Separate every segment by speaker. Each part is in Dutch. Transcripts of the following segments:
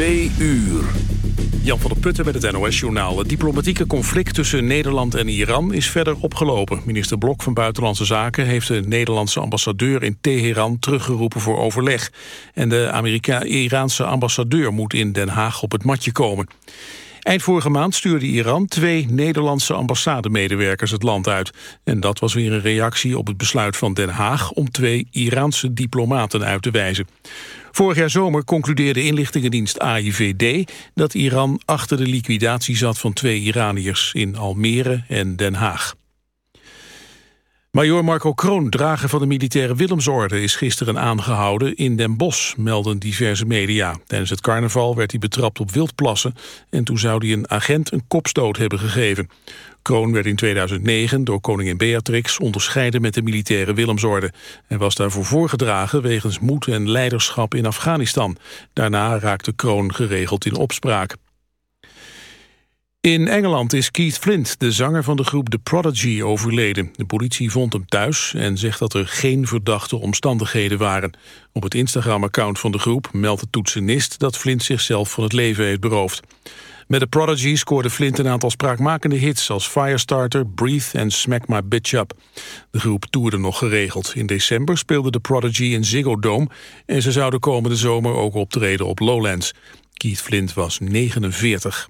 Speaker 1: Twee uur. Jan van der Putten met het NOS-journaal. Het diplomatieke conflict tussen Nederland en Iran is verder opgelopen. Minister Blok van Buitenlandse Zaken heeft de Nederlandse ambassadeur in Teheran teruggeroepen voor overleg. En de Amerika-Iraanse ambassadeur moet in Den Haag op het matje komen. Eind vorige maand stuurde Iran twee Nederlandse ambassademedewerkers het land uit. En dat was weer een reactie op het besluit van Den Haag om twee Iraanse diplomaten uit te wijzen. Vorig jaar zomer concludeerde inlichtingendienst AIVD dat Iran achter de liquidatie zat van twee Iraniërs in Almere en Den Haag. Major Marco Kroon, drager van de militaire Willemsorde... is gisteren aangehouden in Den Bosch, melden diverse media. Tijdens het carnaval werd hij betrapt op wildplassen... en toen zou hij een agent een kopstoot hebben gegeven. Kroon werd in 2009 door koningin Beatrix onderscheiden met de militaire Willemsorde. Hij was daarvoor voorgedragen wegens moed en leiderschap in Afghanistan. Daarna raakte Kroon geregeld in opspraak. In Engeland is Keith Flint, de zanger van de groep The Prodigy, overleden. De politie vond hem thuis en zegt dat er geen verdachte omstandigheden waren. Op het Instagram-account van de groep meldt de toetsenist dat Flint zichzelf van het leven heeft beroofd. Met The Prodigy scoorde Flint een aantal spraakmakende hits... als Firestarter, Breathe en Smack My Bitch Up. De groep toerde nog geregeld. In december speelde The Prodigy in Ziggo Dome... en ze zouden komende zomer ook optreden op Lowlands. Keith Flint was 49.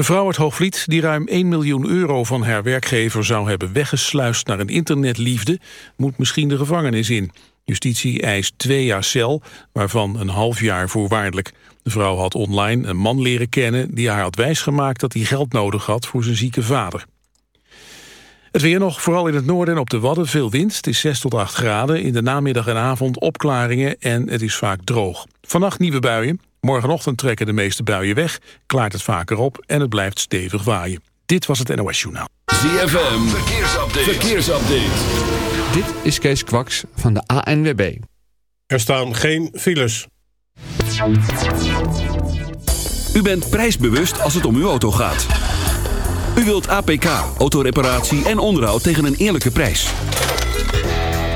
Speaker 1: Een vrouw uit Hoogvliet die ruim 1 miljoen euro van haar werkgever zou hebben weggesluist naar een internetliefde, moet misschien de gevangenis in. Justitie eist twee jaar cel, waarvan een half jaar voorwaardelijk. De vrouw had online een man leren kennen die haar had wijsgemaakt dat hij geld nodig had voor zijn zieke vader. Het weer nog, vooral in het noorden en op de Wadden veel wind. Het is 6 tot 8 graden. In de namiddag en avond opklaringen en het is vaak droog. Vannacht nieuwe buien. Morgenochtend trekken de meeste buien weg, klaart het vaker op en het blijft stevig waaien. Dit was het NOS Journaal.
Speaker 2: ZFM, verkeersupdate. verkeersupdate.
Speaker 3: Dit is Kees Kwaks van de ANWB.
Speaker 4: Er staan geen files.
Speaker 2: U bent prijsbewust als het om uw auto gaat. U wilt APK, autoreparatie en onderhoud tegen een eerlijke prijs.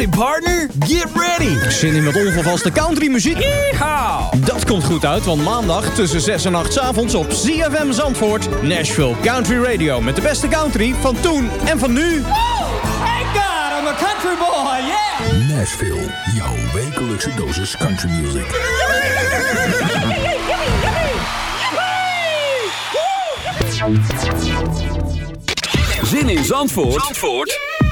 Speaker 5: Howdy partner, get ready! Zin in met onvervaste countrymuziek? Yeehaw! Dat komt goed uit, want maandag tussen 6 en 8 avonds op ZFM Zandvoort... Nashville Country Radio met de beste country van toen en van nu.
Speaker 6: Thank God, I'm a country boy, yeah!
Speaker 7: Nashville, jouw wekelijkse dosis country music.
Speaker 2: Zin in Zandvoort? Zandvoort?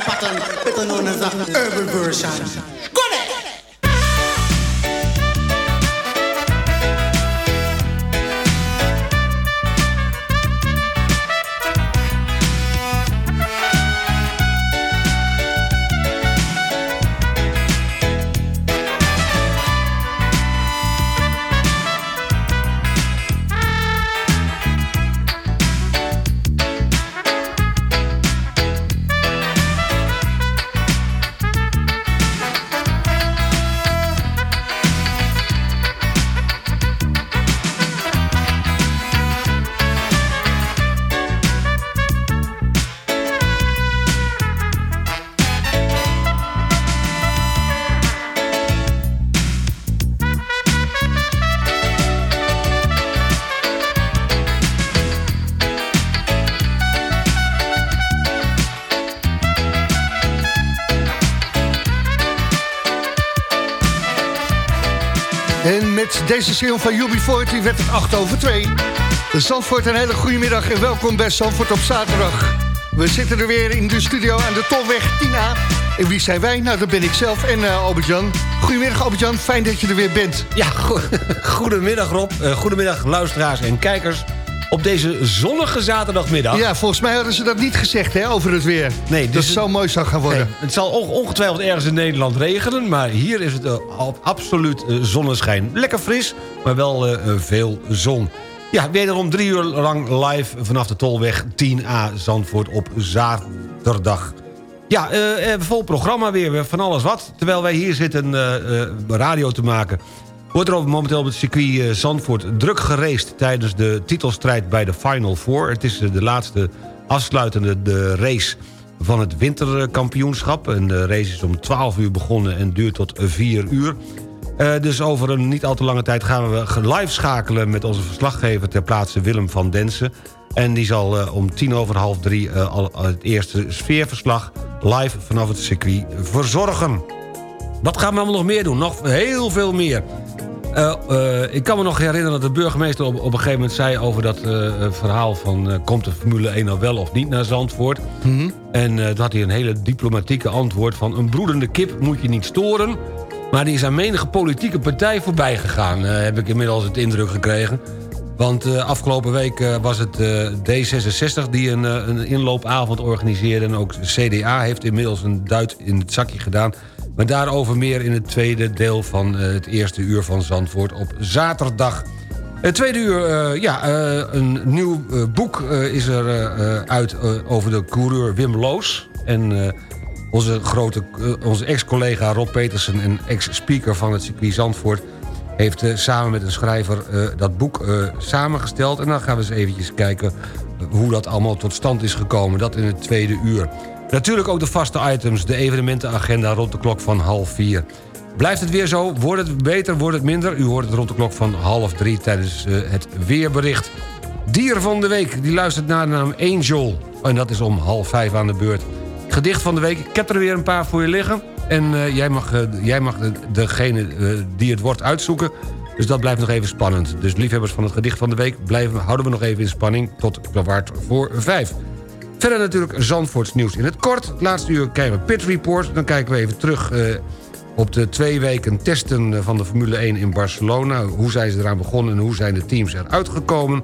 Speaker 8: Pattern, better known as a urban version.
Speaker 9: Deze single van UB40 werd het 8 over 2. Zandvoort, een hele goede middag en welkom bij Zandvoort op zaterdag. We zitten er weer in de studio aan de Tolweg 10A. En wie zijn wij? Nou, dat ben ik zelf en uh, Albert-Jan. Goedemiddag Albert-Jan, fijn dat je er weer bent.
Speaker 10: Ja, go goedemiddag Rob. Uh, goedemiddag luisteraars en kijkers op deze zonnige zaterdagmiddag.
Speaker 9: Ja, volgens mij hadden ze dat niet gezegd hè, over het weer.
Speaker 10: Nee,
Speaker 9: dus dat het zo mooi zou gaan worden.
Speaker 10: Nee, het zal ongetwijfeld ergens in Nederland regenen... maar hier is het uh, absoluut uh, zonneschijn. Lekker fris, maar wel uh, veel zon. Ja, wederom drie uur lang live vanaf de Tolweg 10A Zandvoort op zaterdag. Ja, vol programma weer, van alles wat. Terwijl wij hier zitten radio te maken... Wordt er momenteel op het circuit Zandvoort druk gereest... tijdens de titelstrijd bij de Final Four. Het is de laatste afsluitende de race van het winterkampioenschap. En de race is om 12 uur begonnen en duurt tot 4 uur. Uh, dus over een niet al te lange tijd gaan we live schakelen... met onze verslaggever ter plaatse Willem van Densen. En die zal om tien over half drie al het eerste sfeerverslag... live vanaf het circuit verzorgen. Wat gaan we allemaal nog meer doen? Nog heel veel meer. Uh, uh, ik kan me nog herinneren dat de burgemeester op, op een gegeven moment zei... over dat uh, verhaal van komt de Formule 1 nou wel of niet naar Zandvoort. Mm -hmm. En toen had hij een hele diplomatieke antwoord van... een broedende kip moet je niet storen. Maar die is aan menige politieke partij voorbij gegaan. heb ik inmiddels het indruk gekregen. Want afgelopen week was het D66 die een, een inloopavond organiseerde... en ook CDA heeft inmiddels een duit in het zakje gedaan... Maar daarover meer in het tweede deel van uh, het eerste uur van Zandvoort op zaterdag. Het tweede uur, uh, ja, uh, een nieuw boek is er uit over de coureur Wim Loos. En onze, grote, onze ex-collega Rob Petersen en ex-speaker van het circuit Zandvoort... heeft samen met een schrijver dat boek samengesteld. En dan gaan we eens eventjes kijken hoe dat allemaal tot stand is gekomen. Dat in het tweede uur. Natuurlijk ook de vaste items, de evenementenagenda rond de klok van half vier. Blijft het weer zo? Wordt het beter, wordt het minder? U hoort het rond de klok van half drie tijdens uh, het weerbericht. Dier van de week, die luistert naar de naam Angel. En dat is om half vijf aan de beurt. Gedicht van de week, ik heb er weer een paar voor je liggen. En uh, jij mag, uh, jij mag degene die het wordt uitzoeken. Dus dat blijft nog even spannend. Dus liefhebbers van het gedicht van de week... Blijven, houden we nog even in spanning tot kwart voor vijf. Verder natuurlijk Zandvoorts nieuws in het kort. Het laatste uur krijgen we Pit Report. Dan kijken we even terug uh, op de twee weken testen van de Formule 1 in Barcelona. Hoe zijn ze eraan begonnen en hoe zijn de teams eruit gekomen.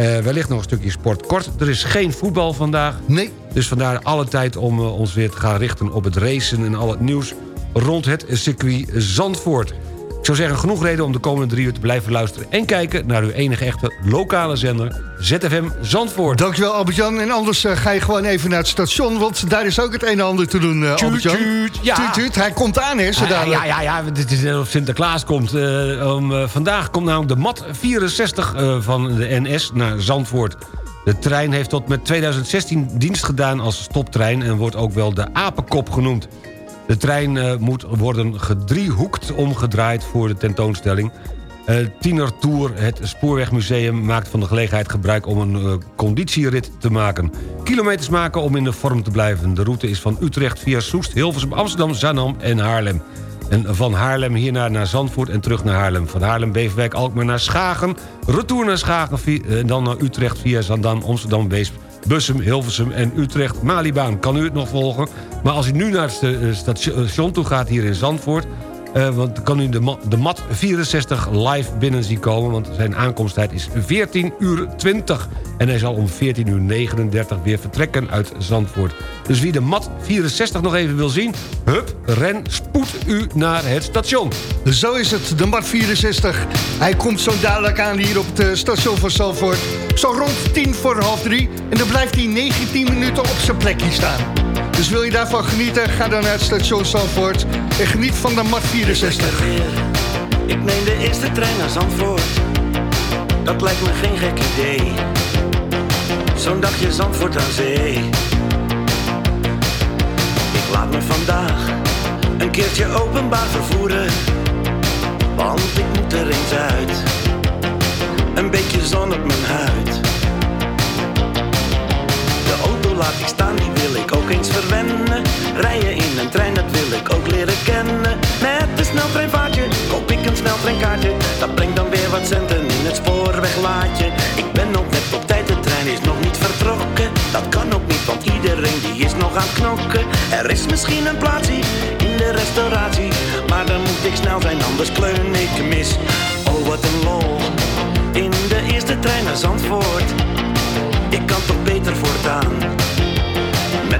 Speaker 10: Uh, wellicht nog een stukje sport kort. Er is geen voetbal vandaag.
Speaker 9: Nee.
Speaker 10: Dus vandaar alle tijd om uh, ons weer te gaan richten op het racen... en al het nieuws rond het circuit Zandvoort. Ik zou zeggen, genoeg reden om de komende drie uur te blijven luisteren... en kijken naar uw enige echte lokale zender, ZFM Zandvoort.
Speaker 9: Dankjewel Albert-Jan. En anders uh, ga je gewoon even naar het station... want daar is ook het een en ander te doen, uh, Albert-Jan.
Speaker 10: Ja.
Speaker 9: Tuut, tuut. Hij komt aan, hè, zo
Speaker 10: ja, ja, ja, ja, het is net of Sinterklaas komt. Uh, um, vandaag komt namelijk de MAT 64 van de NS naar Zandvoort. De trein heeft tot met 2016 dienst gedaan als stoptrein... en wordt ook wel de apenkop genoemd. De trein uh, moet worden gedriehoekt omgedraaid voor de tentoonstelling. Eh, Tiener Tour, het Spoorwegmuseum, maakt van de gelegenheid gebruik om een eh, conditierit te maken. Kilometers maken om in de vorm te blijven. De route is van Utrecht via Soest, Hilversum, Amsterdam, Zaandam en Haarlem. En van Haarlem hierna naar Zandvoort en terug naar Haarlem. Van Haarlem, Beverwijk, Alkmaar naar Schagen. Retour naar Schagen en dan naar Utrecht via Zandam, Amsterdam, Weesp. Bussum, Hilversum en Utrecht. Malibaan, kan u het nog volgen? Maar als u nu naar het eh, station toe gaat hier in Zandvoort... eh, want kan u de, ma- de MAT 64 live binnen zien komen... want zijn aankomsttijd is 14 uur 20. En hij zal om 14 uur 39 weer vertrekken uit Zandvoort. Dus wie de MAT 64 nog even wil zien... hup, ren, spoed u naar het station.
Speaker 9: Zo is het, de Mat 64. Hij komt zo dadelijk aan hier op het eh, station van Zalvoort. Zo rond tien voor half drie. En dan blijft hij 19 minuten op zijn plekje staan. Dus wil je daarvan genieten, ga dan naar het station Zalvoort. En geniet van de Mat 64.
Speaker 11: Ik neem de eerste trein naar Zandvoort. Dat lijkt me geen gek idee. Zo'n dagje Zandvoort aan zee. Ik laat me vandaag een keertje openbaar vervoeren. Want ik moet er eens uit. Een beetje zon op mijn huid. Laat ik staan, die wil ik ook eens verwennen. Rijden in een trein, dat wil ik ook leren kennen. Met een sneltreinvaartje koop ik een sneltreinkaartje. Dat brengt dan weer wat centen in het spoorweglaadje. Ik ben ook net op tijd, de trein is nog niet vertrokken. Dat kan ook niet, want iedereen die is nog aan het knokken. Er is misschien een plaatsje in de restauratie. Maar dan moet ik snel zijn, anders kleun ik mis. Oh, wat een lol. In de eerste trein naar Zandvoort. Ik kan toch beter voortaan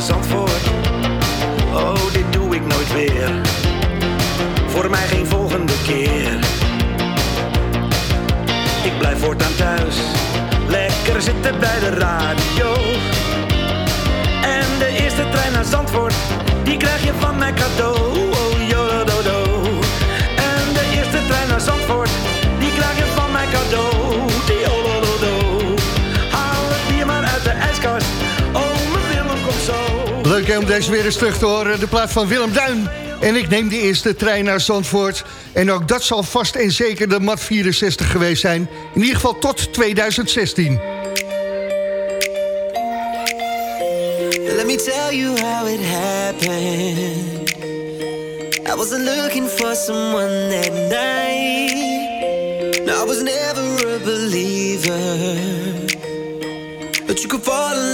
Speaker 11: Zandvoort. Oh, dit doe ik nooit weer. Voor mij geen volgende keer. Ik blijf voortaan thuis. Lekker zitten bij de radio. En de eerste trein naar Zandvoort, die krijg je van mij cadeau. Oh, jododo. En de eerste trein naar Zandvoort, die krijg je van mij cadeau.
Speaker 9: Hè, om deze weer eens terug te horen. De plaat van Willem Duin. En ik neem de eerste trein naar Zandvoort. En ook dat zal vast en zeker de MAT 64 geweest zijn. In ieder geval tot 2016.
Speaker 12: Let me tell you how it happened. I wasn't looking for someone that night. I was never a believer. But you could fall in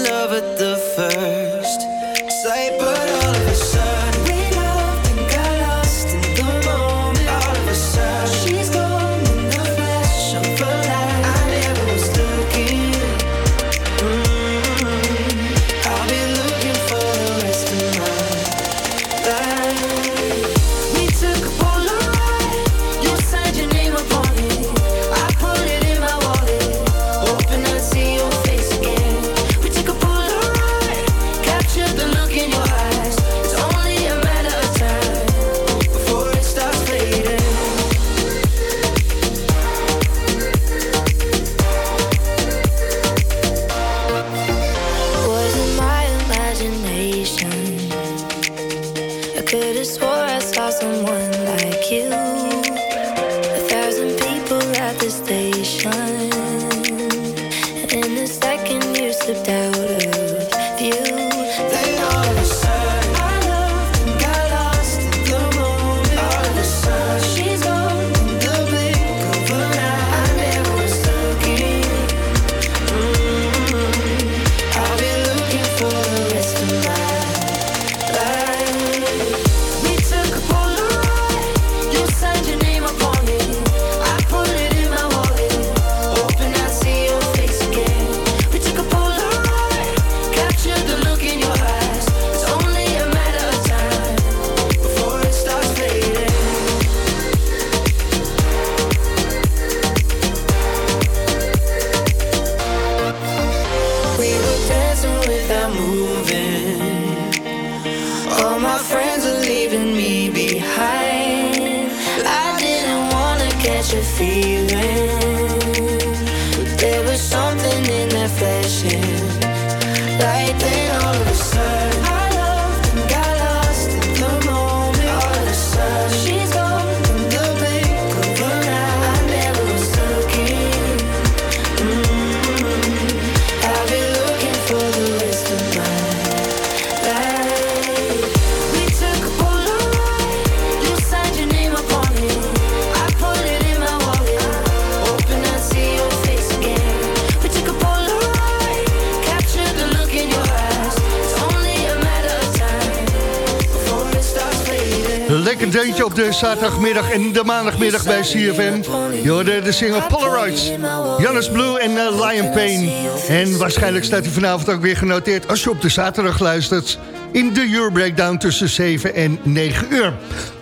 Speaker 9: deuntje op de zaterdagmiddag en de maandagmiddag bij CFM. Je hoorde de single Polaroids. Janus Blue en eh, Lion Pain. En waarschijnlijk staat hij vanavond ook weer genoteerd... als je op de zaterdag luistert... in de Euro Breakdown tussen 7 en 9 uur.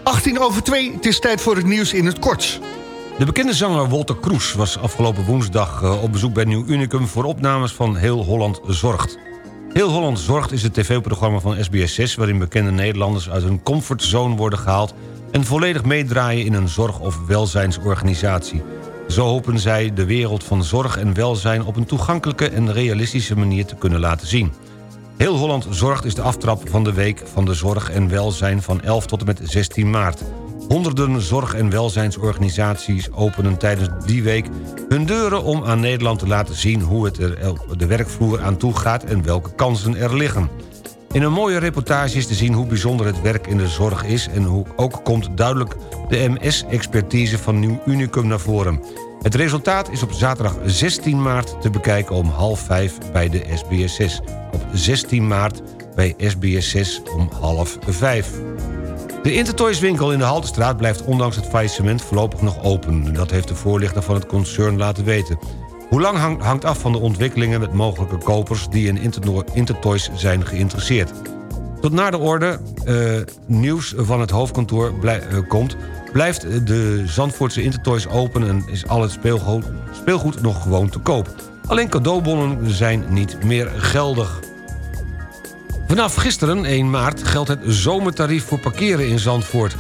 Speaker 9: 18 over 2, het is tijd voor het nieuws in het kort.
Speaker 10: De bekende zanger Walter Kroes was afgelopen woensdag eh, op bezoek bij Nieuw Unicum... voor opnames van Heel Holland Zorgt. Heel Holland Zorgt is het tv-programma van SBS6... waarin bekende Nederlanders uit hun comfortzone worden gehaald... en volledig meedraaien in een zorg- of welzijnsorganisatie. Zo hopen zij de wereld van zorg en welzijn... op een toegankelijke en realistische manier te kunnen laten zien. Heel Holland Zorgt is de aftrap van de Week van de Zorg en Welzijn... van 11 tot en met 16 maart. Honderden zorg- en welzijnsorganisaties openen tijdens die week hun deuren om aan Nederland te laten zien hoe het er de werkvloer aan toe gaat en welke kansen er liggen. In een mooie reportage is te zien hoe bijzonder het werk in de zorg is... en hoe ook komt duidelijk de MS-expertise van Nieuw Unicum naar voren. Het resultaat is op zaterdag 16 maart te bekijken om half vijf bij de SBS6. Op 16 maart bij SBS6 om half vijf. De Intertoys-winkel in de Haltestraat blijft ondanks het faillissement voorlopig nog open. Dat heeft de voorlichter van het concern laten weten. Hoe lang hang- hangt af van de ontwikkelingen met mogelijke kopers... die in Intertoys zijn geïnteresseerd. Tot na de orde eh, nieuws van het hoofdkantoor eh, komt... blijft de Zandvoortse Intertoys open en is al het speelgoed, speelgoed nog gewoon te koop. Alleen cadeaubonnen zijn niet meer geldig. Vanaf gisteren, 1 maart, geldt het zomertarief voor parkeren in Zandvoort.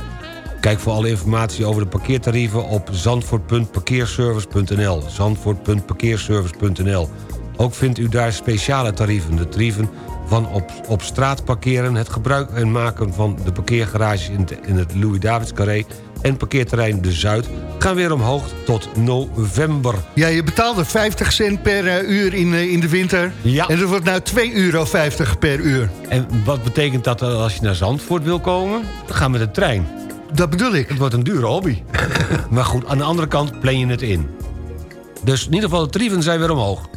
Speaker 10: Kijk voor alle informatie over de parkeertarieven op zandvoort.parkeerservice.nl zandvoort.parkeerservice.nl Ook vindt u daar speciale tarieven. De tarieven van op, op straat parkeren, het gebruik en maken van de het, in het Louis-Davids-carré en parkeerterrein De Zuid gaan weer omhoog tot november.
Speaker 9: Ja, je betaalde 50 cent per eh, uur in, eh, in de winter.
Speaker 10: Ja.
Speaker 9: En dat wordt nou 2,50 euro per uur.
Speaker 10: En wat betekent dat eh, als je naar Zandvoort wil komen? Dan gaan we met de trein.
Speaker 9: Dat bedoel ik.
Speaker 10: Het wordt een dure hobby. maar goed, aan de andere kant plan je het in. Dus in ieder geval, de tarieven zijn weer omhoog.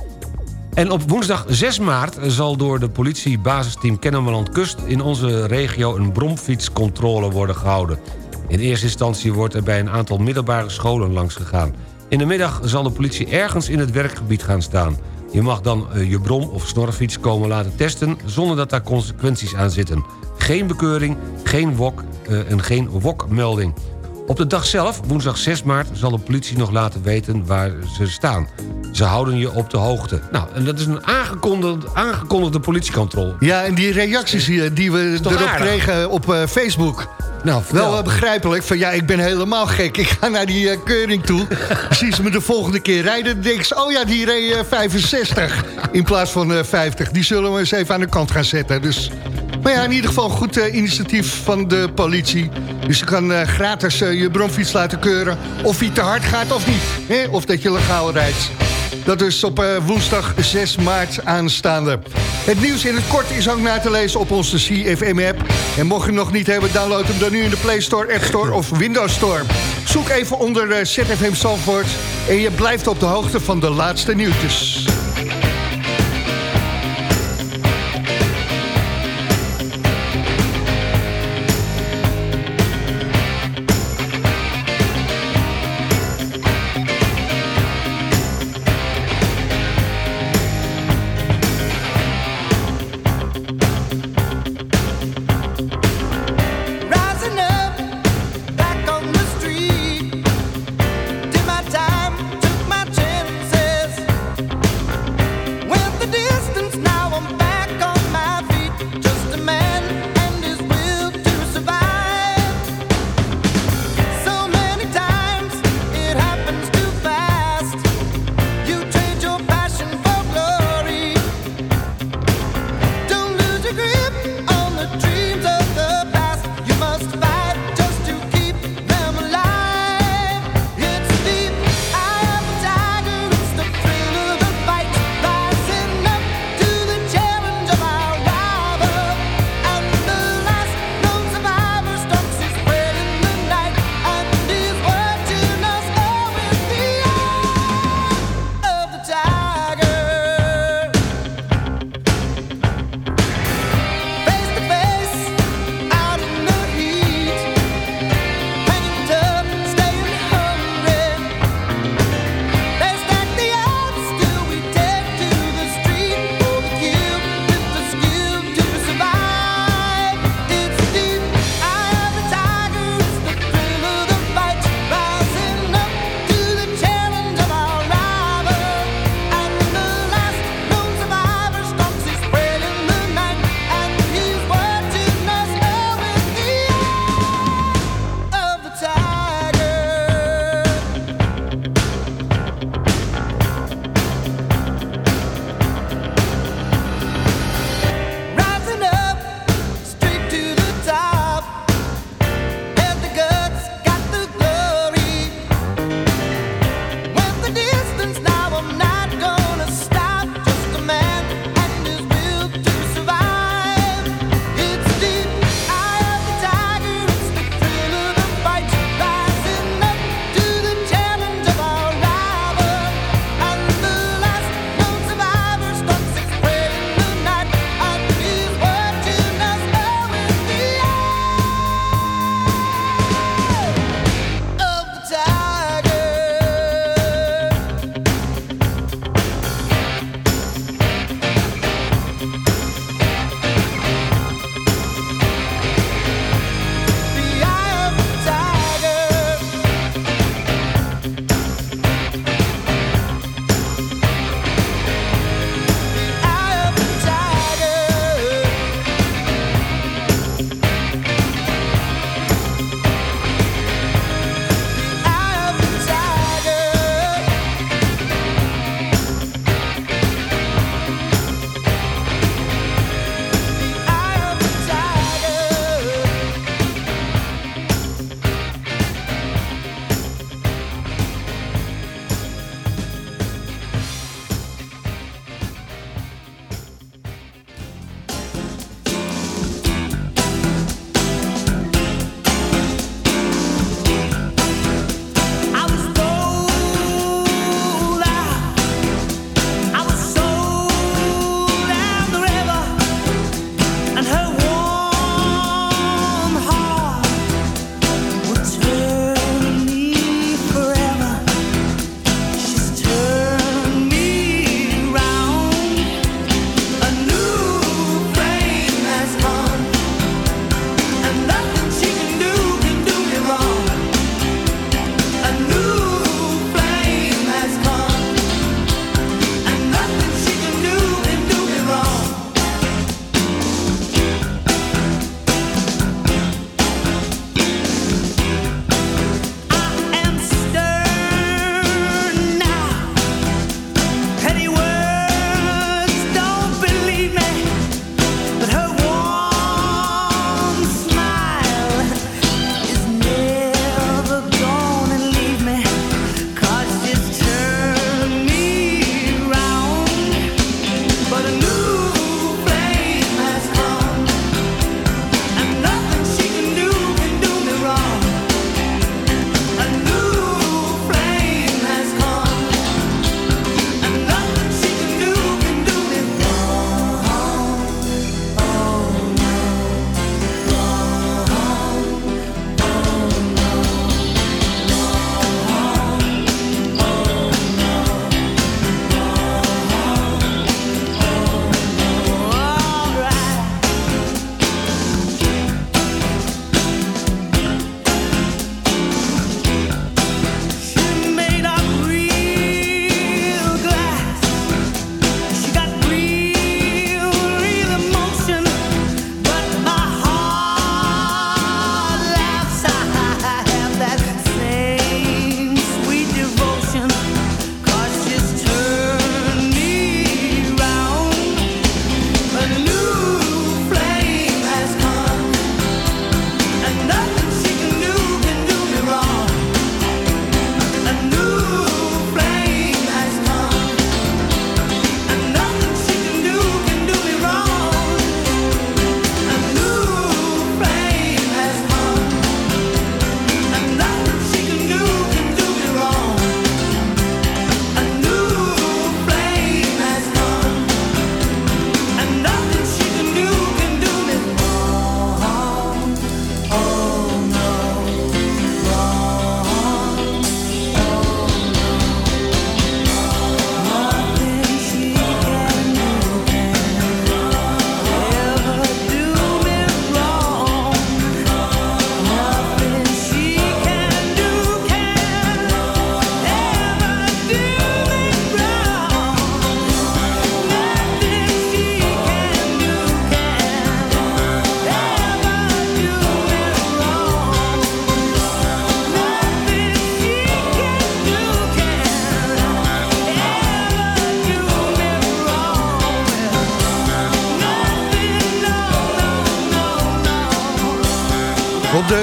Speaker 10: En op woensdag 6 maart zal door de politie basisteam Kennemerland Kust... in onze regio een bromfietscontrole worden gehouden. In eerste instantie wordt er bij een aantal middelbare scholen langs gegaan. In de middag zal de politie ergens in het werkgebied gaan staan. Je mag dan eh, je brom- of snorfiets komen laten testen... zonder dat daar consequenties aan zitten. Geen bekeuring, geen wok eh, en geen wokmelding. Op de dag zelf, woensdag 6 maart, zal de politie nog laten weten waar ze staan. Ze houden je op de hoogte. Nou, en dat is een aangekondigde, aangekondigde politiecontrole.
Speaker 9: Ja, en die reacties hier, die we erop
Speaker 10: aardig?
Speaker 9: kregen op eh, Facebook...
Speaker 10: Nou,
Speaker 9: Wel eh, begrijpelijk, van ja, ik ben helemaal gek. Ik ga naar die eh, keuring toe. Zien ze me de volgende keer rijden, dan denk ik... oh ja, die reed eh, 65 in plaats van eh, 50. Die zullen we eens even aan de kant gaan zetten. Dus, maar ja, in ieder geval een goed eh, initiatief van de politie. Dus je kan eh, gratis eh, je bromfiets laten keuren... of hij te hard gaat of niet. Hè? Of dat je legaal rijdt. Dat is op woensdag 6 maart aanstaande. Het nieuws in het kort is ook na te lezen op onze CFM-app. En mocht je hem nog niet hebben, download hem dan nu in de Play Store, App Store of Windows Store. Zoek even onder ZFM Zandvoort en je blijft op de hoogte van de laatste nieuwtjes.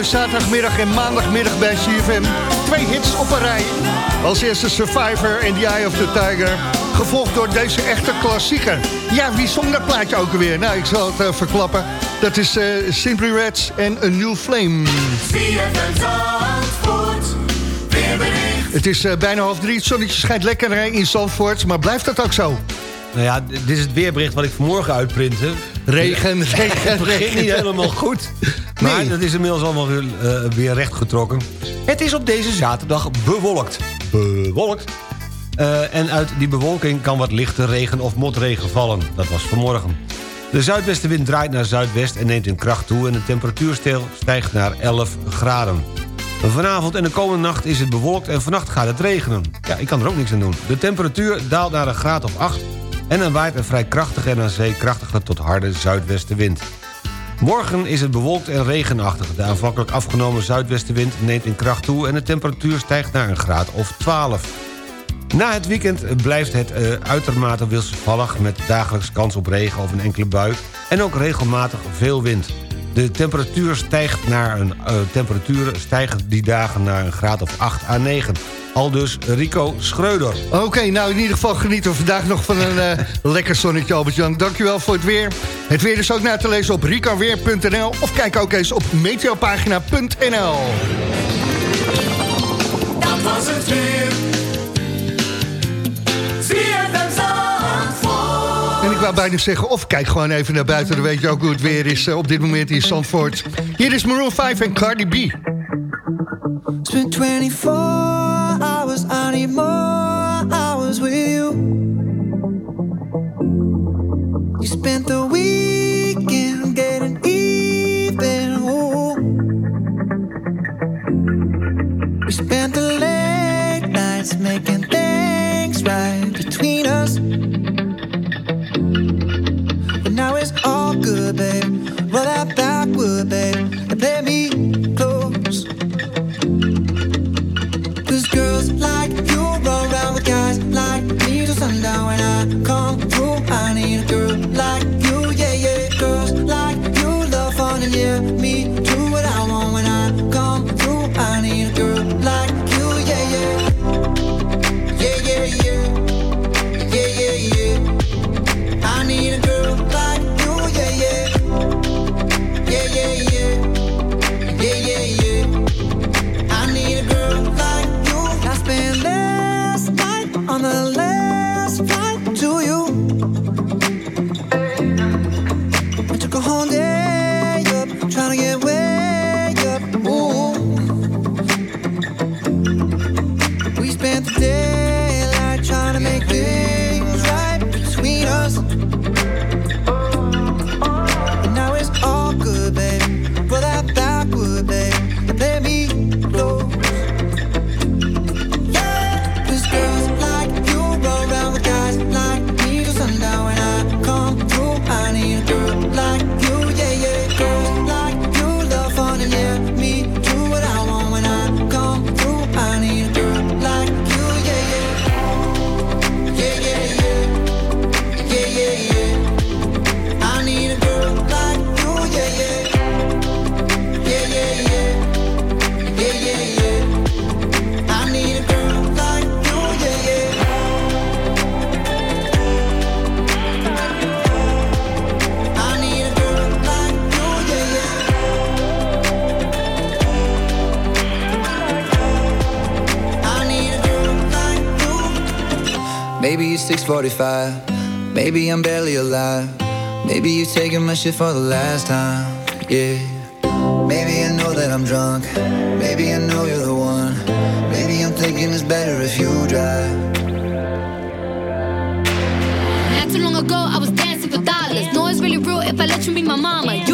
Speaker 9: Zaterdagmiddag en maandagmiddag bij CFM. Twee hits op een rij. Als eerste Survivor en The Eye of the Tiger. Gevolgd door deze echte klassieker. Ja, wie zong dat plaatje ook alweer? Nou, ik zal het eh, verklappen. Dat is eh, Simply Reds en A New Flame. Het is eh, bijna half drie. Het zonnetje schijnt lekker in Zandvoort. Maar blijft dat ook zo?
Speaker 10: Nou ja, dit is het weerbericht wat ik vanmorgen uitprintte.
Speaker 9: Regen, regen,
Speaker 10: Het begint
Speaker 9: regen.
Speaker 10: niet helemaal goed. Maar dat is inmiddels allemaal weer, eh, weer rechtgetrokken. Het is op deze zaterdag bewolkt. Bewolkt. Eh, en uit die bewolking kan wat lichte regen of motregen vallen. Dat was vanmorgen. De zuidwestenwind draait naar zuidwest en neemt in kracht toe... en de temperatuur stijgt naar 11 graden. Vanavond en de komende nacht is het bewolkt en vannacht gaat het regenen. Ja, ik kan er ook niks aan doen. De temperatuur daalt naar een graad of 8... en dan waait een vrij krachtige en aan zee krachtige tot harde zuidwestenwind. Morgen is het bewolkt en regenachtig. De aanvankelijk afgenomen zuidwestenwind neemt in kracht toe... en de temperatuur stijgt naar een graad of 12. Na het weekend blijft het eh, uitermate wisselvallig... met dagelijks kans op regen of een enkele bui... en ook regelmatig veel wind. De temperatuur stijgt naar een, eh, temperaturen stijgen die dagen naar een graad of 8 à 9. Al dus Rico Schreuder.
Speaker 9: Oké, nou in ieder geval genieten we vandaag nog van een eh, lekker zonnetje, Albert-Jan. Dankjewel voor het weer. Het weer is ook na te lezen op ricoweer.nl of kijk ook eens op meteopagina.nl.
Speaker 8: Dat was het weer.
Speaker 9: En ik wou bijna zeggen, of kijk gewoon even naar buiten... dan weet je ook hoe het weer is eh, op dit moment in Zandvoort. Hier is Maroon 5 en Cardi B.
Speaker 12: Spent 24 hours, I need more hours with you. You spent the weekend getting even. Ooh. We spent the late nights making things right between us. You.
Speaker 13: Maybe 645. Maybe I'm barely alive. Maybe you're taking my shit for the last time. Yeah. Maybe I know that I'm drunk. Maybe I know you're the one. Maybe I'm thinking it's better if you drive.
Speaker 14: Not too long ago, I was dancing for dollars. No, it's really real if I let you be my mama. You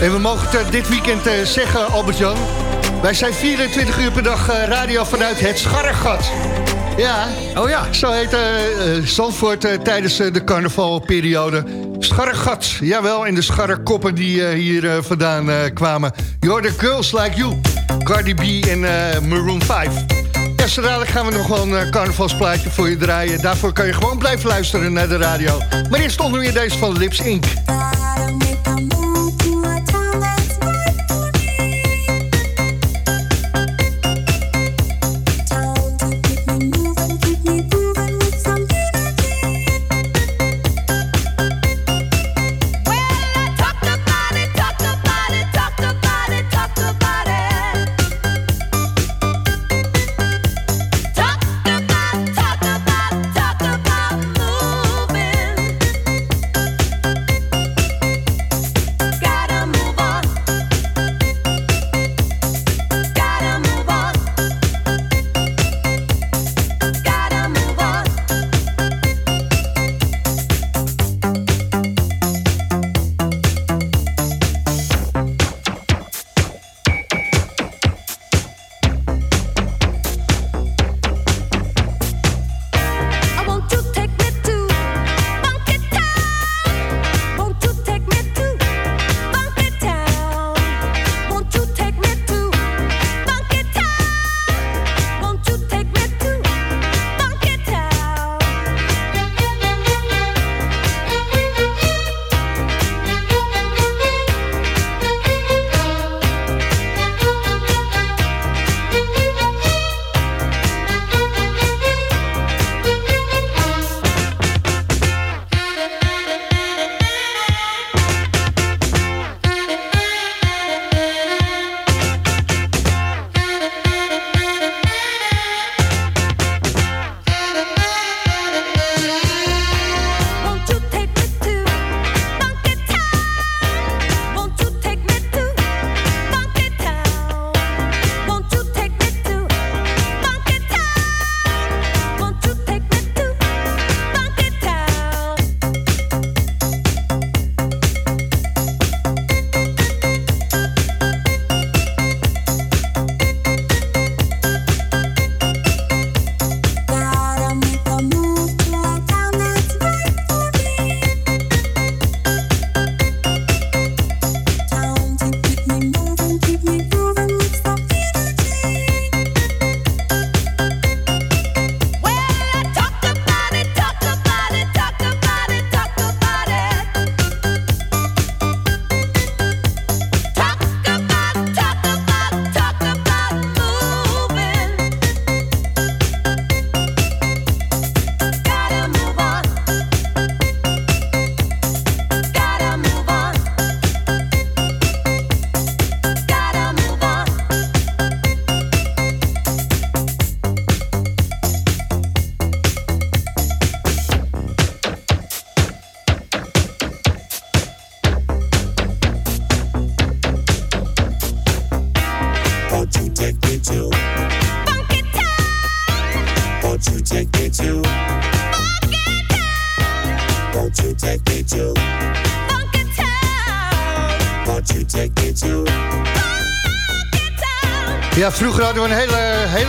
Speaker 9: En we mogen het eh, dit weekend eh, zeggen, Albert-Jan. Wij zijn 24 uur per dag eh, radio vanuit het Scharregat. Ja.
Speaker 10: Oh ja.
Speaker 9: Zo heet eh, Zandvoort tijdens de carnavalperiode. Scharregat, jawel. En de scharrekoppen die hier vandaan kwamen. You're the girls like you. Cardi B en Maroon 5. Ja, zo dadelijk gaan we nog wel een carnavalsplaatje voor je draaien. Daarvoor kan je gewoon blijven luisteren naar de radio. Maar eerst onder weer deze van Lips Inc.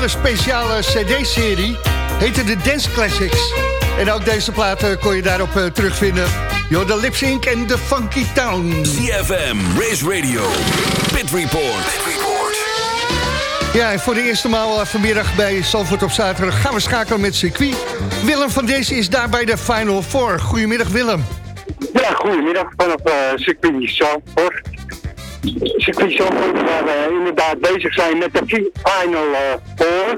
Speaker 9: speciale cd-serie. Heette de Dance Classics. En ook deze platen kon je daarop eh, terugvinden. Yo, de Lips Inc. en de Funky Town.
Speaker 2: CFM, Race Radio, Pit Report.
Speaker 9: Ja, en voor de eerste maal eh, vanmiddag bij Zandvoort op zaterdag gaan we schakelen met circuit. Willem van deze is daar bij de Final Four. Goedemiddag Willem.
Speaker 15: Ja, goedemiddag vanaf uh, circuit Zandvoort. Circuit Zandvoort waar we inderdaad bezig zijn met de Final uh, Four.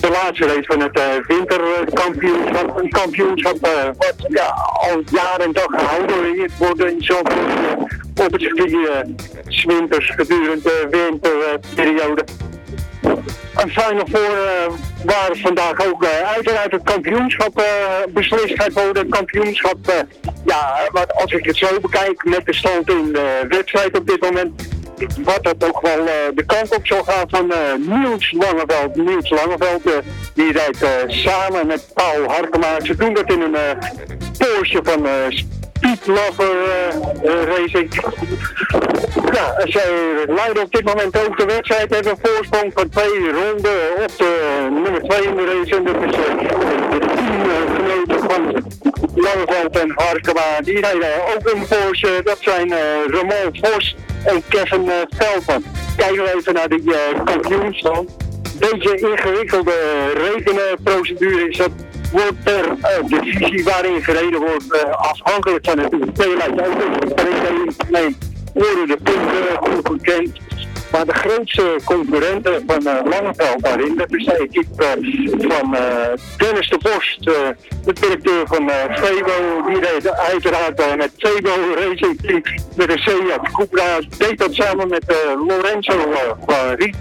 Speaker 15: De laatste race van het uh, winterkampioenschap. Een kampioenschap wat ja, al jaar en dag gehouden wordt in Zandvoort. Op het circuit winters gedurende de winterperiode. Een Final Four uh, waar vandaag ook uh, uiteraard het kampioenschap uh, beslist gaat worden. Kampioenschap, ja, wat, als ik het zo bekijk met de stand in de wedstrijd op dit moment, wat dat ook wel de kant op zal gaan van Niels Langeveld. Niels Langeveld, die rijdt samen met Paul Harkema. Ze doen dat in een Porsche van Piet Lover eh, eh, Racing. Ja, zij leiden op dit moment ook de wedstrijd. Hebben een voorsprong van twee ronden op de nummer 2 in de race. En dat is eh, de teamgenoten van Langeveld en Harkema. Die rijden ook een Porsche. Dat zijn eh Ramon Vos en Kevin eh, Veldman. Kijken we even naar die eh kampioenstand. Beetje ingewikkelde rekenprocedure is dat. Wordt per eh, divisie waarin gereden wordt eh, afhankelijk van het hoeveelheid auto's nee, worden de punten goed gekend. Maar de grootste concurrenten van eh, Langeveld daarin, dat is de equipe eh, van eh, Dennis de Borst, de directeur van Febo. Die reed uiteraard met Febo Racing Team met de Seat Cupra. Deed dat samen met Lorenzo Riet.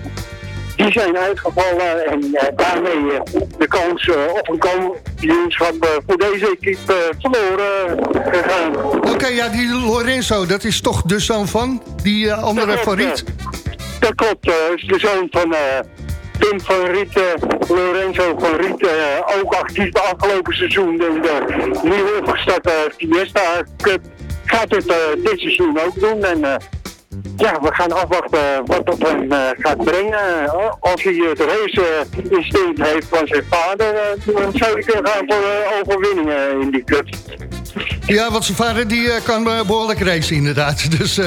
Speaker 15: Die zijn uitgevallen en eh, daarmee eh, de kans eh, op een kampioenschap voor deze equipe verloren gegaan.
Speaker 9: Oké, ja, die Lorenzo, dat is toch de zoon van die andere van Riet?
Speaker 15: Dat klopt, is de zoon van Pim van Riet, Lorenzo van Riet, ook actief de afgelopen seizoen in de nieuw opgestarte Fiesta Cup. Gaat het dit seizoen ook doen en ja, we gaan afwachten wat dat hem eh, gaat brengen. Eh, als hij het race eh, instinct heeft van zijn vader, eh, dan zou hij kunnen gaan voor eh, overwinningen in die cup.
Speaker 9: Ja, want zijn vader die eh, kan eh, behoorlijk racen inderdaad. Dus eh,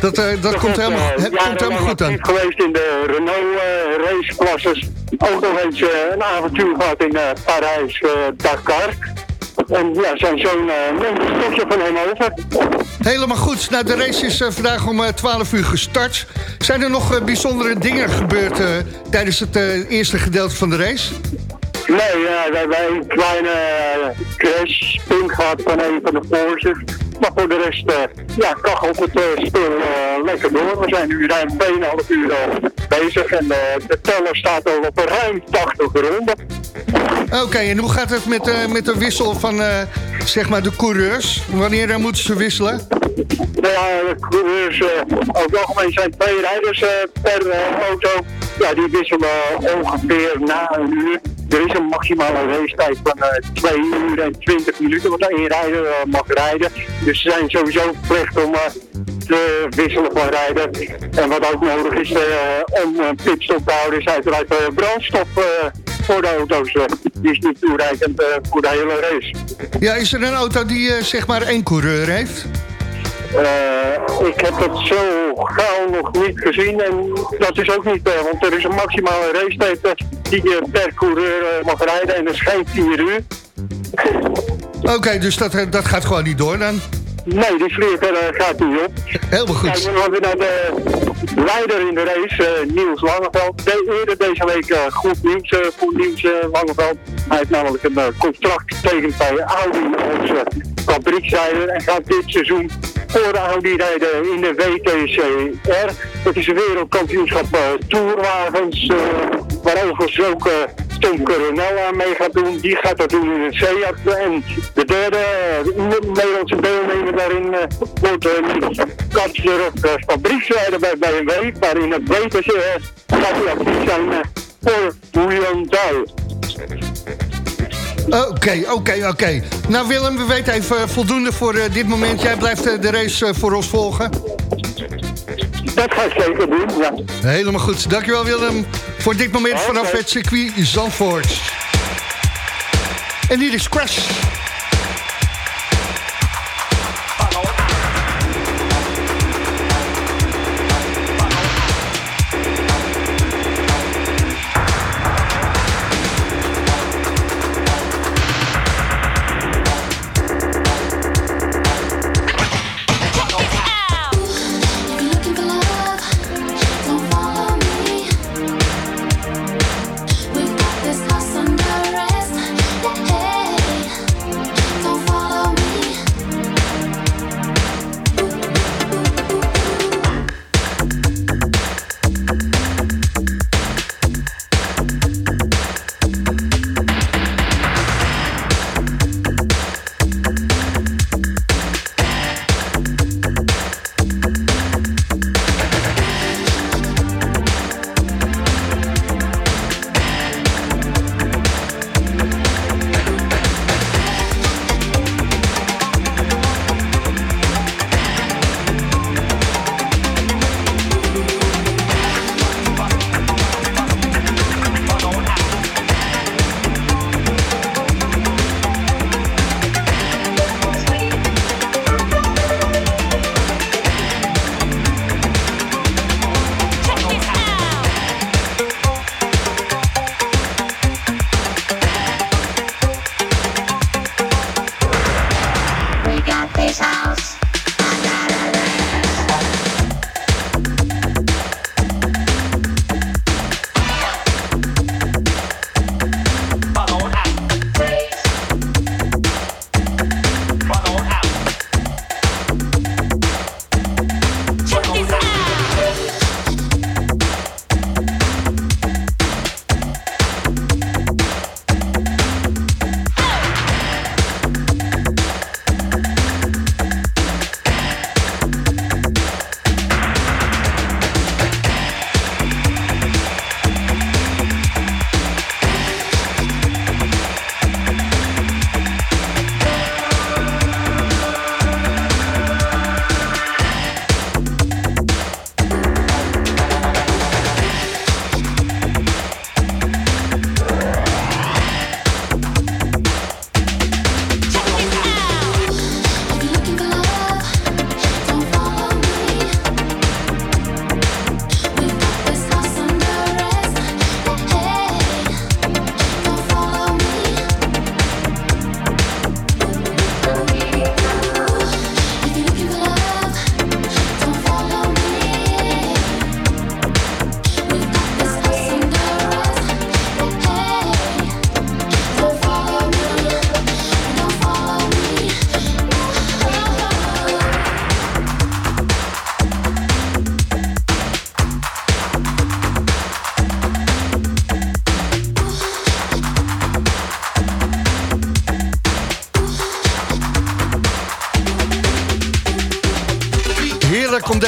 Speaker 9: dat, eh, dat komt helemaal,
Speaker 15: eh,
Speaker 9: het komt helemaal goed aan.
Speaker 15: actief geweest in de Renault eh, raceklasses. Ook nog eens eh, een avontuur gehad in eh, Parijs, eh, Dakar. En ja, zijn zoon eh, neemt een stokje van hem over.
Speaker 9: Helemaal goed. Nou, de race is eh, vandaag om eh, 12 uur gestart. Zijn er nog eh, bijzondere dingen gebeurd eh, tijdens het eh, eerste gedeelte van de race?
Speaker 15: Nee, ja, we hebben een kleine eh, crashpunt gehad van een van de Porsches. Maar voor de rest, eh, ja, kachelt het eh, spul eh, lekker door. We zijn nu ruim 2,5 uur eh, bezig en eh, de teller staat al op ruim 80 ronden.
Speaker 9: Oké, en hoe gaat het met, eh, met de wissel van eh, zeg maar de coureurs? Wanneer eh, moeten ze wisselen?
Speaker 15: Nou ja, de coureurs, over het algemeen zijn twee rijders per auto. Ja, die wisselen ongeveer na een uur. Er is een maximale racetijd van eh 2 uur en 20 minuten wat één rijder mag rijden. Dus ze zijn sowieso verplicht om te wisselen van rijden. En wat ook nodig is om een pitstop te houden is uiteraard brandstof voor de auto's. eh. die is niet toereikend eh, voor de hele race.
Speaker 9: Ja, is er een auto die eh, zeg maar één coureur heeft?
Speaker 15: Eh, ik heb het zo gauw nog niet gezien en dat is ook niet, eh, want er is een maximale racetijd eh, die je per coureur mag rijden en dat is geen 4 uur.
Speaker 9: Oké, dus dat, dat gaat gewoon niet door dan?
Speaker 15: Nee, die vlieger eh, gaat niet op.
Speaker 9: Helemaal goed.
Speaker 15: Kijk, dan hebben we naar de leider in de race, eh, Niels Langeveld. De, eerder deze week eh, goed nieuws voor Niels Langeveld. Hij heeft namelijk een contract getekend bij Audi als fabrieksrijder en gaat dit seizoen voor Audi rijden in de WTCR. Dat is een wereldkampioenschap tourwagens, uh, waar overigens ook Tom Coronel aan mee gaat doen. Die gaat dat doen in een Seat. En de derde uh, Nederlandse deelnemer daarin uh, wordt uh, kansler op uh, fabrieksrijder bij BMW. Maar in het WTCR gaat hij actief zijn voor Hyundai.
Speaker 9: Oké, oké, oké. Nou Willem, we weten even voldoende voor dit moment. Jij blijft de race voor ons volgen.
Speaker 15: Dat ga ik zeker doen, ja.
Speaker 9: Helemaal goed. Dankjewel Willem voor dit moment okay. vanaf het circuit Zandvoort. En hier is Crash.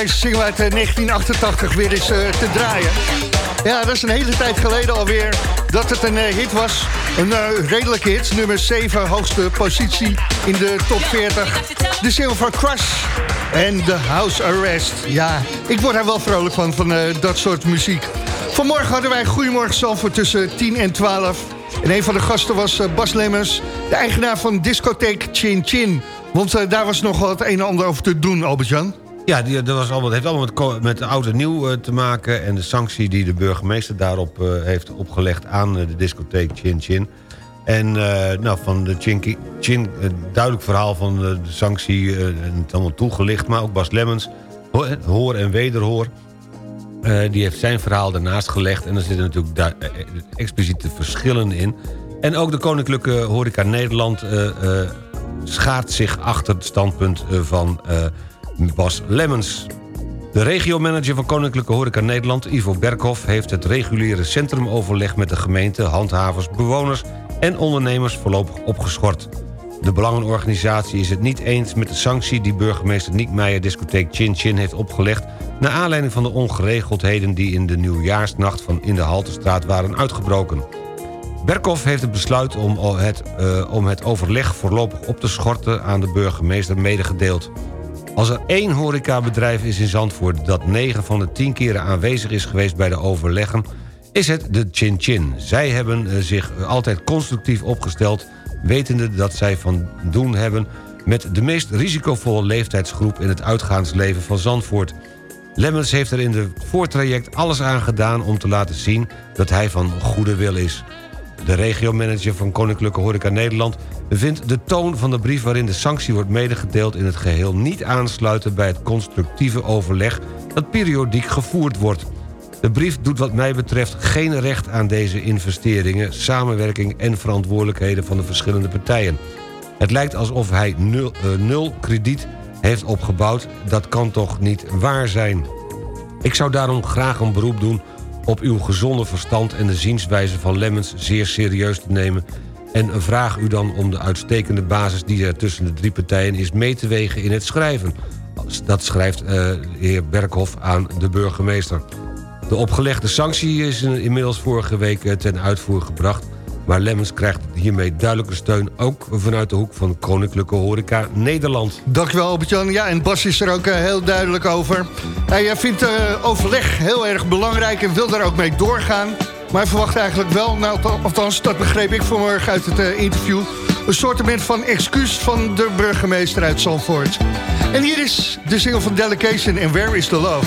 Speaker 9: Deze single uit eh, 1988 weer eens eh, te draaien. Ja, dat is een hele tijd geleden alweer dat het een eh, hit was. Een eh, redelijk hit, nummer 7, hoogste positie in de top 40. De single van Crush en The House Arrest. Ja, ik word er wel vrolijk van, van eh, dat soort muziek. Vanmorgen hadden wij Goedemorgen Zandvoort tussen 10 en 12. En een van de gasten was eh, Bas Lemmers, de eigenaar van discotheek Chin Chin. Want eh, daar was nog het een en ander over te doen, Albert-Jan.
Speaker 10: Ja, dat was allemaal, heeft allemaal met, met oud en nieuw eh, te maken... en de sanctie die de burgemeester daarop eh, heeft opgelegd aan eh, de discotheek Chin Chin. En nou, van de Chin, Chin duidelijk verhaal van de, sanctie... het allemaal toegelicht, maar ook Bas Lemmens, ho- hoor en wederhoor... die heeft zijn verhaal daarnaast gelegd... en er zitten natuurlijk expliciete verschillen in. En ook de Koninklijke Horeca Nederland... schaart zich achter het standpunt van Bas Lemmens. De regiomanager van Koninklijke Horeca Nederland, Ivo Berghoff... heeft het reguliere centrumoverleg met de gemeente, handhavers, bewoners... en ondernemers voorlopig opgeschort. De belangenorganisatie is het niet eens met de sanctie... die burgemeester Niek Meijer discotheek Chin Chin heeft opgelegd... naar aanleiding van de ongeregeldheden... die in de nieuwjaarsnacht van in de Haltestraat waren uitgebroken. Berkhoff heeft het besluit om het, eh, om het overleg voorlopig op te schorten... aan de burgemeester medegedeeld. Als er één horecabedrijf is in Zandvoort... dat 9 van de 10 keren aanwezig is geweest bij de overleggen... is het de Chin Chin. Zij hebben eh, zich altijd constructief opgesteld... wetende dat zij van doen hebben... met de meest risicovolle leeftijdsgroep... in het uitgaansleven van Zandvoort... Lemmens heeft er in het voortraject alles aan gedaan om te laten zien dat hij van goede wil is. De regiomanager van Koninklijke Horeca Nederland vindt de toon van de brief waarin de sanctie wordt medegedeeld in het geheel niet aansluiten bij het constructieve overleg dat periodiek gevoerd wordt. De brief doet wat mij betreft geen recht aan deze investeringen, samenwerking en verantwoordelijkheden van de verschillende partijen. Het lijkt alsof hij nul, eh, nul krediet heeft opgebouwd. Dat kan toch niet waar zijn? Ik zou daarom graag een beroep doen op uw gezonde verstand... en de zienswijze van Lemmens zeer serieus te nemen... en vraag u dan om de uitstekende basis die er tussen de drie partijen is... mee te wegen in het schrijven. Dat schrijft eh, de heer Berghoff aan de burgemeester. De opgelegde sanctie is inmiddels vorige week eh, ten uitvoer gebracht... maar Lemmens krijgt hiermee duidelijke steun... ook vanuit de hoek van Koninklijke Horeca Nederland.
Speaker 9: Dankjewel Albert-Jan. Ja, en Bas is er ook eh, heel duidelijk over. Hij vindt overleg heel erg belangrijk en wil daar ook mee doorgaan. Maar verwacht eigenlijk wel, nou, althans dat begreep ik vanmorgen uit het eh, interview... een soortement van excuus van de burgemeester uit Zandvoort. En hier is de single van Delegation en? Where is the love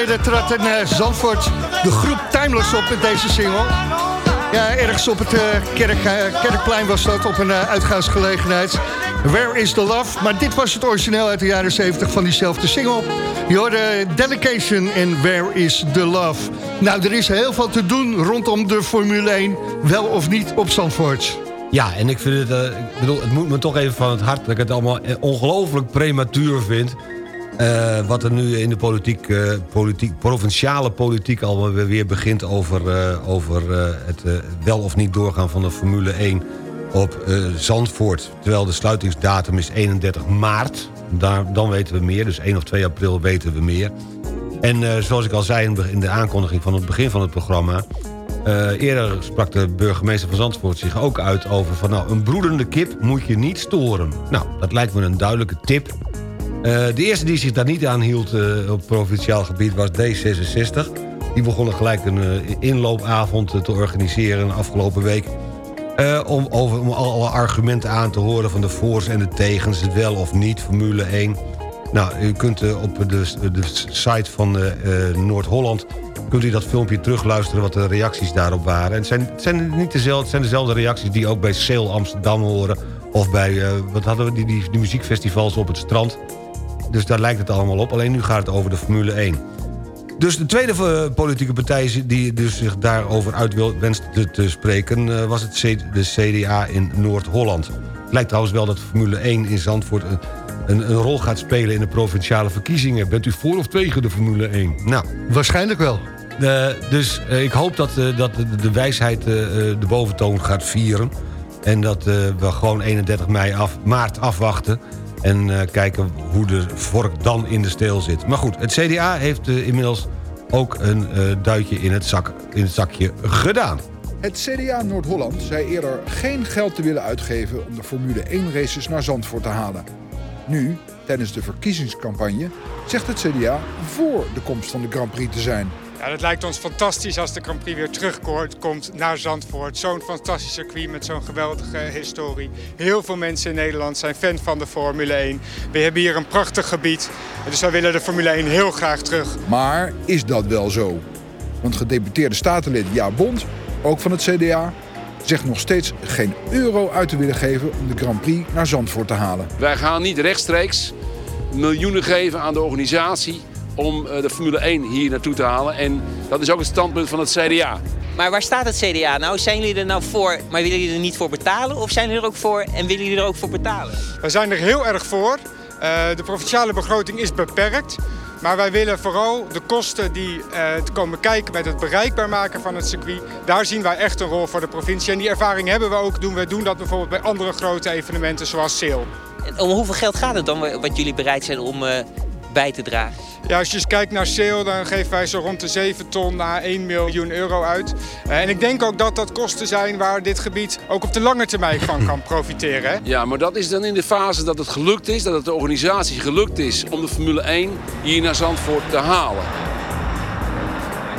Speaker 9: geleden trad in eh, Zandvoort de groep Timeless op met deze single. Ja, ergens op het eh, kerk, eh, Kerkplein was dat, op een uitgaansgelegenheid. Where is the Love? Maar dit was het origineel uit de jaren 70 van diezelfde single. Je hoorde Delegation en Where is the Love? Nou, er is heel veel te doen rondom de Formule 1. Wel of niet op Zandvoort.
Speaker 10: Ja, en ik vind het, ik bedoel, het moet me toch even van het hart... dat ik het allemaal ongelooflijk prematuur vind... Eh, wat er nu in de politiek, eh, politiek, provinciale politiek al weer begint... over, eh, over het wel of niet doorgaan van de Formule 1 op Zandvoort. Terwijl de sluitingsdatum is 31 maart. Daar, dan weten we meer, dus 1 of 2 april weten we meer. En zoals ik al zei in de- in de aankondiging van het begin van het programma... eerder sprak de burgemeester van Zandvoort zich ook uit over... van nou, een broedende kip moet je niet storen. Nou, dat lijkt me een duidelijke tip. Eh, de eerste die zich daar niet aan hield eh, op provinciaal gebied was D66. Die begonnen gelijk een eh, inloopavond te organiseren afgelopen week... Om, over, om alle argumenten aan te horen van de voor's en de tegens... het wel of niet, Formule 1. Nou, u kunt op de, de site van Noord-Holland... kunt u dat filmpje terugluisteren wat de reacties daarop waren. En het zijn, het zijn, niet dezelfde, zijn dezelfde reacties die ook bij Sail Amsterdam horen... of bij, wat hadden we, die, die muziekfestivals op het strand. Dus daar lijkt het allemaal op. Alleen nu gaat het over de Formule 1. Dus de tweede eh, politieke partij die dus zich daarover uit wil, wenst te, te spreken... eh, was het C- de CDA in Noord-Holland. Het lijkt trouwens wel dat Formule 1 in Zandvoort... Een, een, een rol gaat spelen in de provinciale verkiezingen. Bent u voor of tegen de Formule 1? Nou,
Speaker 9: Waarschijnlijk wel.
Speaker 10: eh, dus eh, ik hoop dat, eh, dat de, de wijsheid eh, eh, de boventoon gaat vieren. En dat eh, we gewoon 31 mei af, maart afwachten. En eh, kijken hoe de vork dan in de steel zit. Maar goed, het CDA heeft eh, inmiddels ook een eh, duitje in het, zak, in het zakje gedaan.
Speaker 16: Het CDA Noord-Holland zei eerder geen geld te willen uitgeven om de Formule 1 races naar Zandvoort te halen. Nu, tijdens de verkiezingscampagne, zegt het CDA voor de komst van de Grand Prix te zijn.
Speaker 17: Ja, dat lijkt ons fantastisch als de Grand Prix weer terugkomt naar Zandvoort. Zo'n fantastisch circuit met zo'n geweldige historie. Heel veel mensen in Nederland zijn fan van de Formule 1. We hebben hier een prachtig gebied. Dus wij willen de Formule 1 heel graag terug.
Speaker 16: Maar is dat wel zo? Want gedeputeerde statenlid Ja Bond, ook van het CDA, zegt nog steeds geen euro uit te willen geven om de Grand Prix naar Zandvoort te halen.
Speaker 18: Wij gaan niet rechtstreeks miljoenen geven aan de organisatie om eh, de Formule 1 hier naartoe te halen. En dat is ook het standpunt van het CDA.
Speaker 19: Maar waar staat het CDA nou? Zijn jullie er nou voor, maar willen jullie er niet voor betalen? Of zijn jullie er ook voor en willen jullie er ook voor betalen?
Speaker 17: We zijn er heel erg voor. Eh, de provinciale begroting is beperkt. Maar wij willen vooral de kosten die eh, te komen kijken met het bereikbaar maken van het circuit. Daar zien wij echt een rol voor de provincie. En die ervaring hebben we ook. Doen. We doen dat bijvoorbeeld bij andere grote evenementen zoals Sail.
Speaker 19: En Om hoeveel geld gaat het dan wat jullie bereid zijn om eh, bij te dragen?
Speaker 17: Ja, als je eens kijkt naar Sail, dan geven wij zo rond de 7 ton naar 1 miljoen euro uit. Eh, en ik denk ook dat dat kosten zijn waar dit gebied ook op de lange termijn van kan profiteren. Hè?
Speaker 18: Ja, maar dat is dan in de fase dat het gelukt is, dat het de organisatie gelukt is om de Formule 1 hier naar Zandvoort te halen.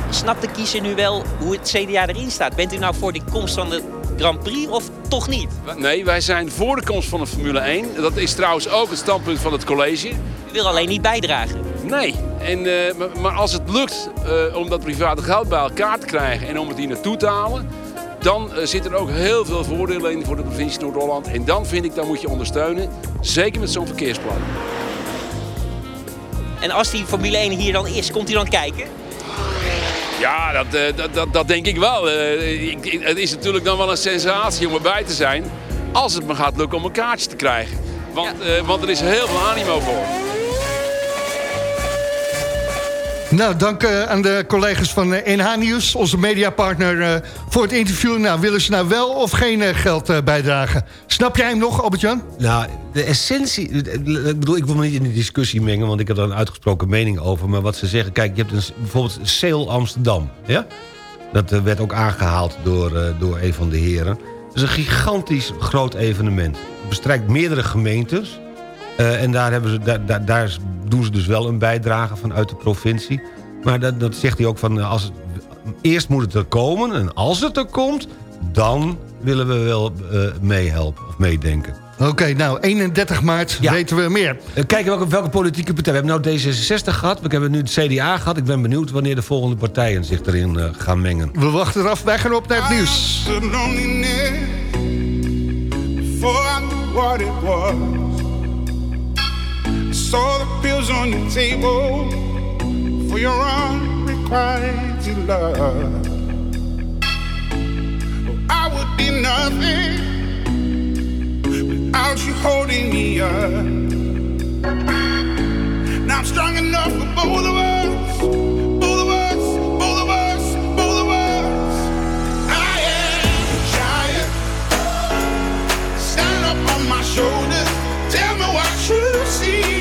Speaker 19: Snapt de kiezer nu wel hoe het CDA erin staat? Bent u nou voor de komst van de Grand Prix of toch niet?
Speaker 18: Nee, wij zijn voor de komst van de Formule 1. Dat is trouwens ook het standpunt van het college.
Speaker 19: U wil alleen niet bijdragen.
Speaker 18: Nee, en, eh, maar, als het lukt eh, om dat private geld bij elkaar te krijgen en om het hier naartoe te halen, dan uh, zitten er ook heel veel voordelen in voor de provincie Noord-Holland. En dan vind ik, dat moet je ondersteunen, zeker met zo'n verkeersplan.
Speaker 19: En als die Formule 1 hier dan is, komt u dan kijken?
Speaker 18: Ja, dat, uh, dat, dat, dat, denk ik wel. Ik, ik, het is natuurlijk dan wel een sensatie om erbij te zijn. Als het me gaat lukken om een kaartje te krijgen. Want, ja. uh, want er is heel veel animo voor.
Speaker 9: Nou, dank uh, aan de collega's van NH Nieuws, onze mediapartner, uh, voor het interview. Nou, willen ze nou wel of geen geld bijdragen? Snap jij hem nog, Albert-Jan?
Speaker 10: Nou, de essentie... Ik bedoel, ik wil me niet in de discussie mengen, want ik heb daar een uitgesproken mening over. Maar wat ze zeggen, kijk, je hebt een, bijvoorbeeld Sail Amsterdam, ja? Dat werd ook aangehaald door, door een van de heren. Dat is een gigantisch groot evenement. Het bestrijkt meerdere gemeentes... Uh, en daar, hebben ze, daar, daar, daar, doen ze dus wel een bijdrage vanuit de provincie. Maar dat, dat zegt hij ook van... Als het, eerst moet het er komen en als het er komt... dan willen we wel uh, meehelpen of meedenken.
Speaker 9: Oké, nou, 31 maart weten we meer.
Speaker 10: Eh, Kijken welke, welke politieke partij. We hebben nou D66 gehad, we hebben nu het CDA gehad. Ik ben benieuwd wanneer de volgende partijen zich erin eh, gaan mengen.
Speaker 9: We wachten eraf, wij gaan op naar het nieuws.
Speaker 20: Saw the pills on your table for your unrequited love. I would be nothing without you holding me up. Now I'm strong enough for both of us. Both of us, both of us, both of us. I am a giant. Stand up on my shoulders. Tell me what you see.